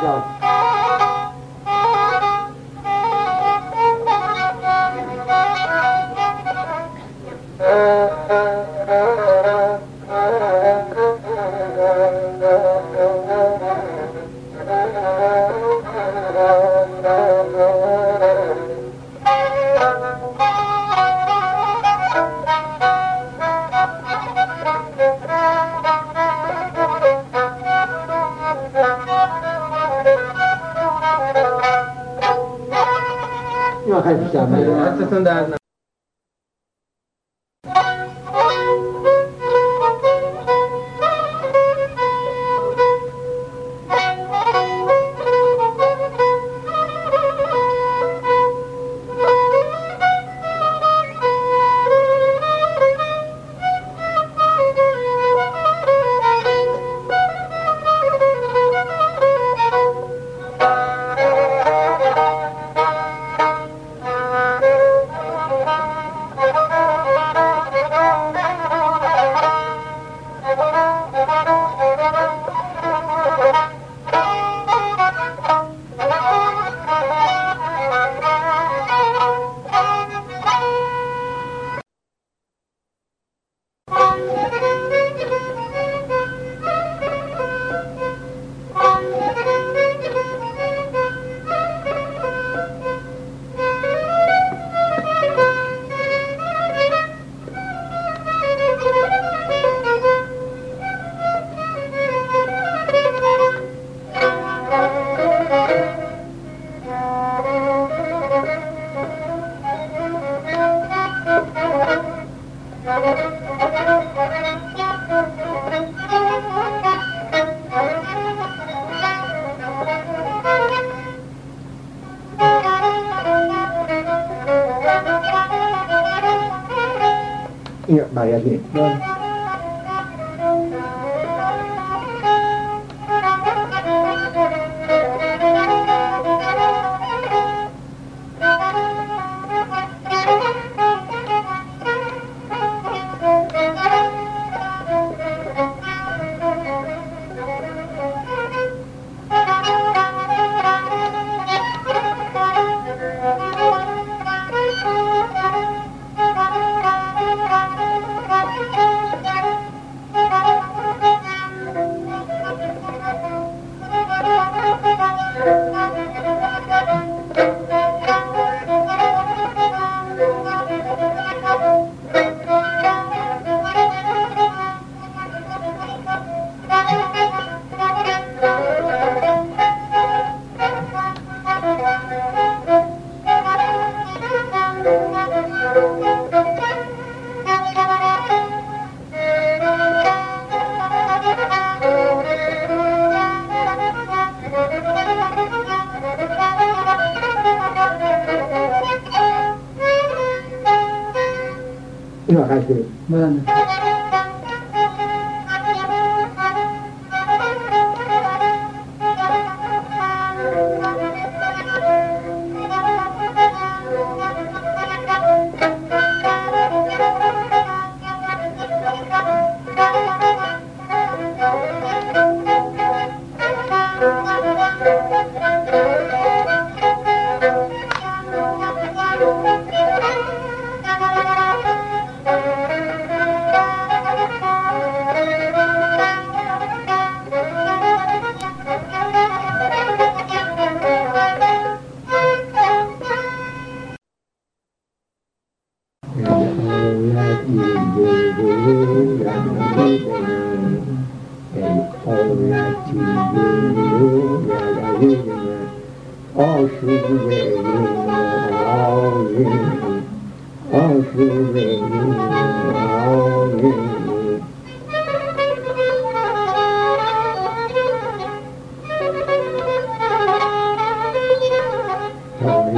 叫 Iya, bayar gini. 这个还行慢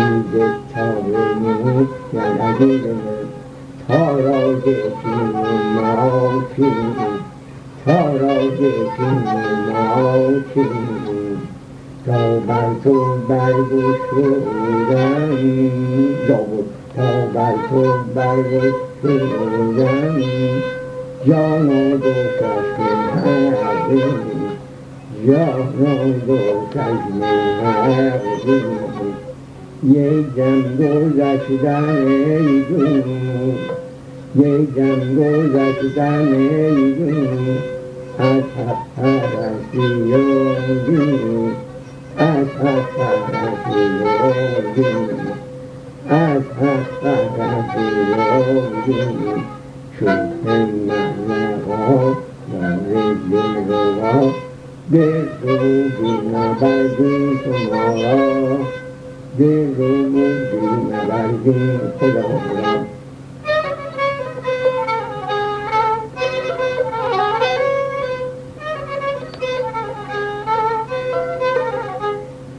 bize çağrını Yanadığını Tarazekini Nafini Tarazekini Nafini Tövber tövber bu şuradan Davul Tövber tövber bu şuradan Canı bu taşkın ağzını Canı bu taşkın ağzını یکم گذشتن ای جون یکم گذشتن ای جون از حق پرستیان جون از حق پرستیان جون از حق پرستیان جون چون نمه به تو بینا بردی شما را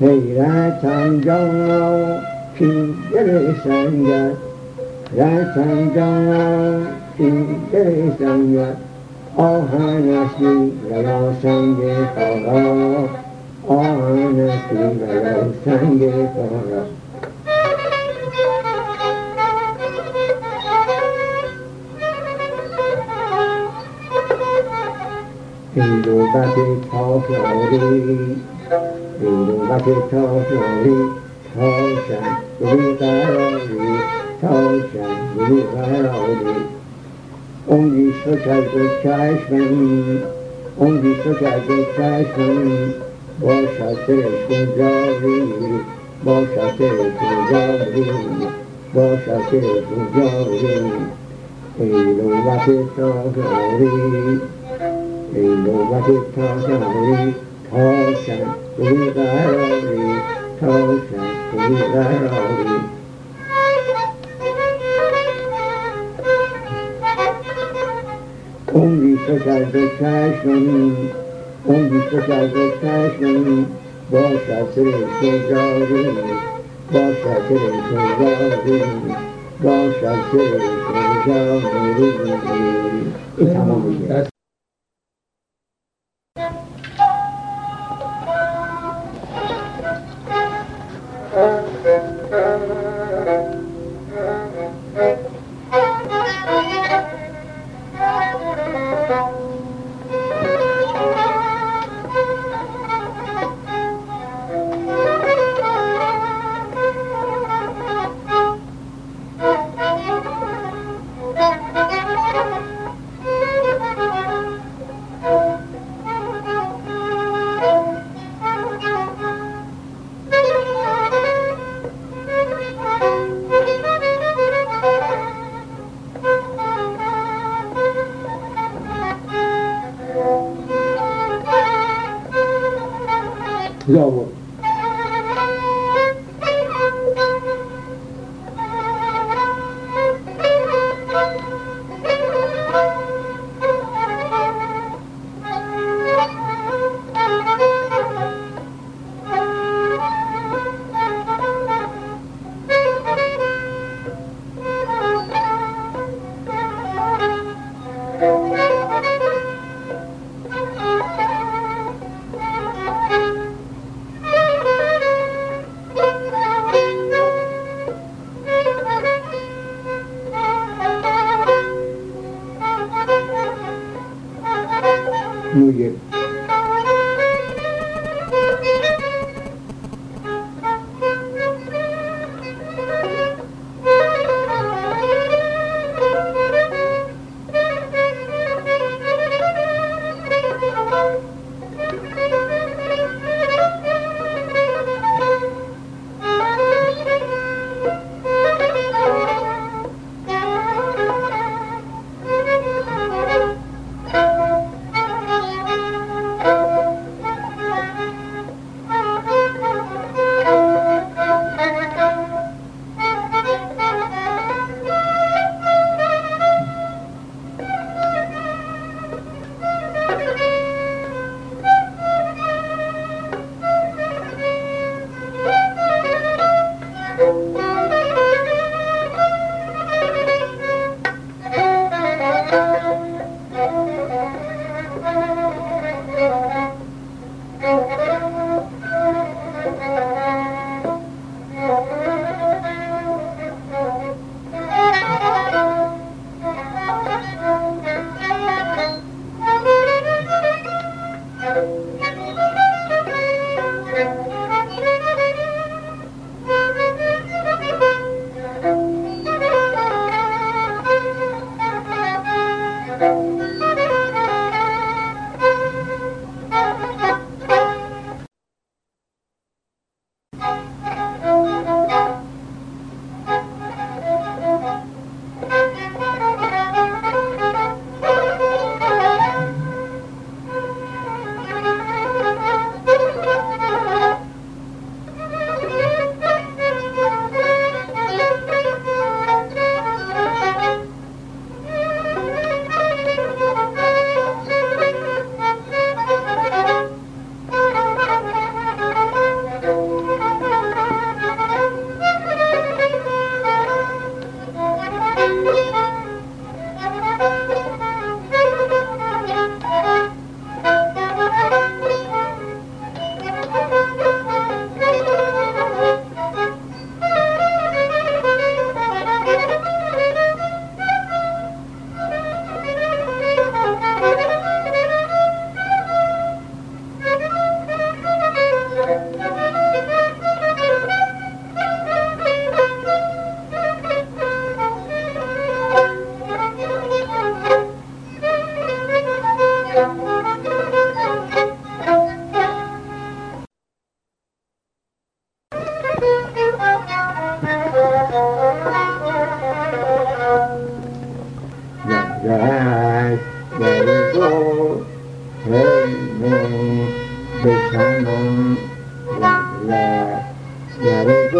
حیرتم جانا کی دل سنگت رتم جانا کی دل سنگت آهن استی و یا سنگ خارا آهن استی و یا سنگ خارا این دوبت تاکاری این دوبت تاکاری تاشن بی قراری تاشن بی قراری عمری کرد و چشمم عمری کرد و چشمم باشد دلشون جاری باشد دلشون جاری باشد دلشون جاری ای نوبت تاکاری ای نوبت تاکاری تاشن بی قراری تاشن بی قراری عمری تو کرد و چشمم عمری تو کرد و چشمم باشد سرشون جاری باشد سرشون جاری باشد سرشون جاری این تمام میشه زاور Bravo.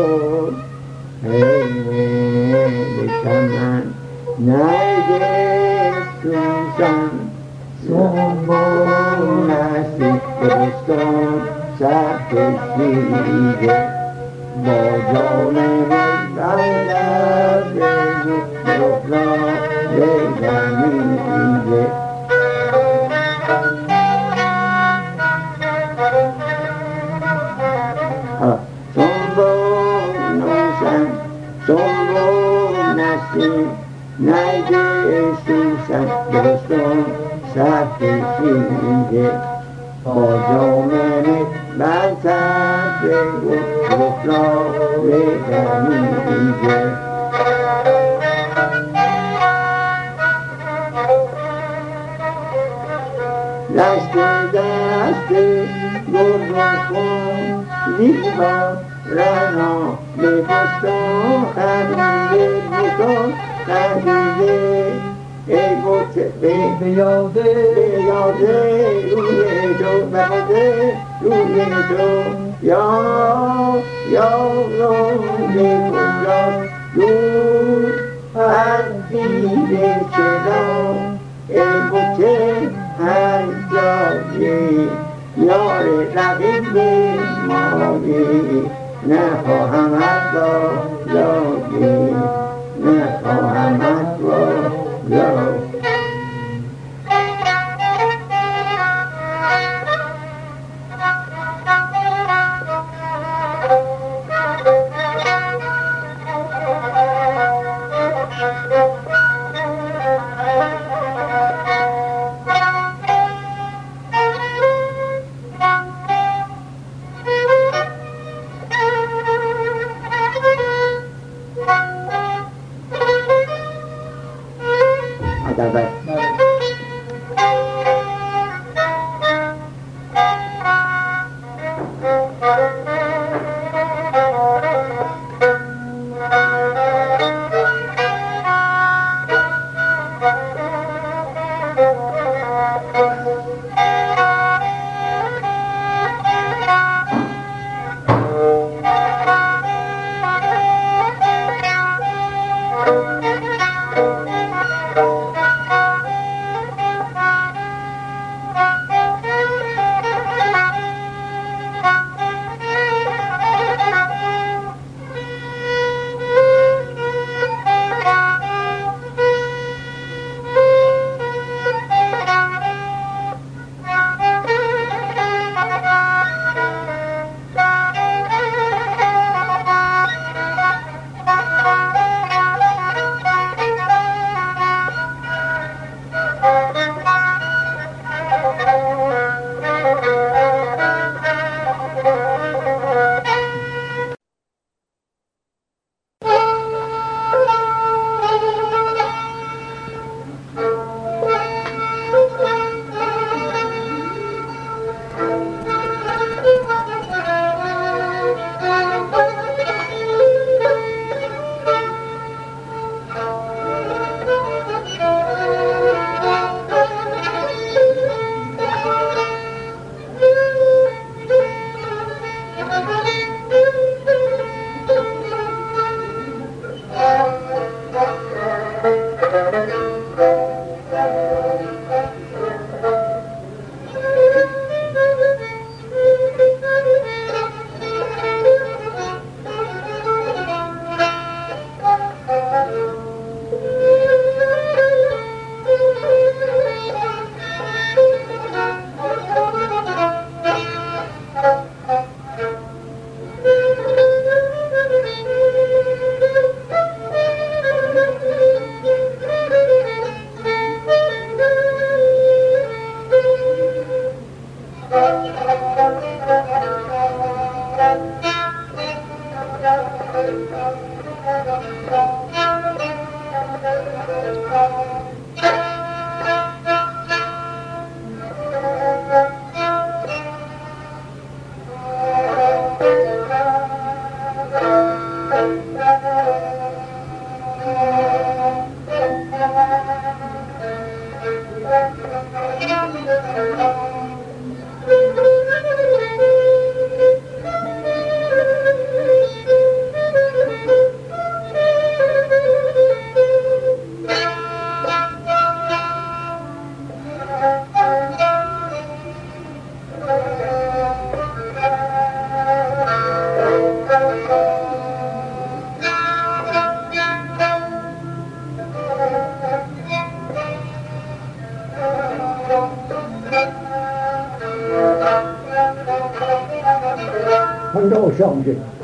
گفت هی بشنم نرگس سوسن سنبول نستی بستان سخت شیره با جان بندر بگو گفلا بزنیده سنبول نستی نرگس سوسن بستان سخت شیره با جامنه بر سر و گفلا بدمیده دست دست گل کن زیبا رنا به بستان خمیده بکن خمیده ای بوت به یاده به یاده روی تو بخوده روی تو یا یا روی کجاست دور از دیده چرا ای بوت هر جایی یار رقیب مایی نخواهم از یادی. نخواهم از یادی. No, sure.